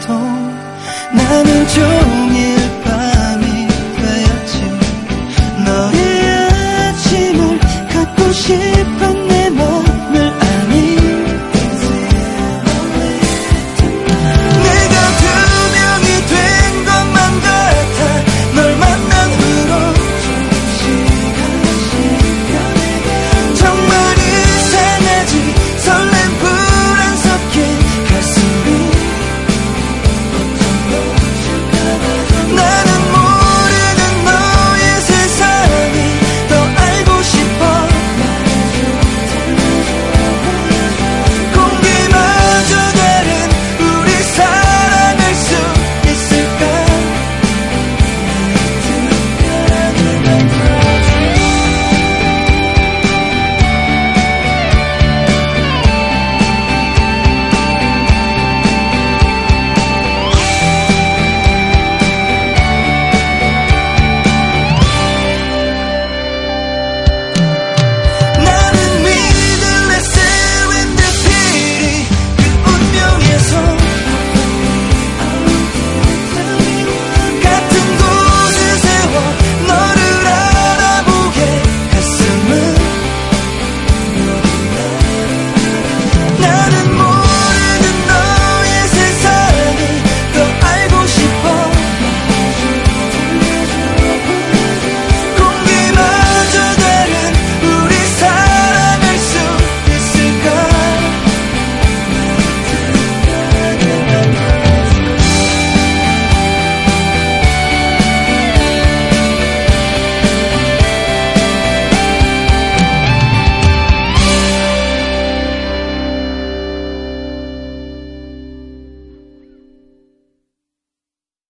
해도 나는 종일 밤이 되었지만 너의 아침을 갖고 싶어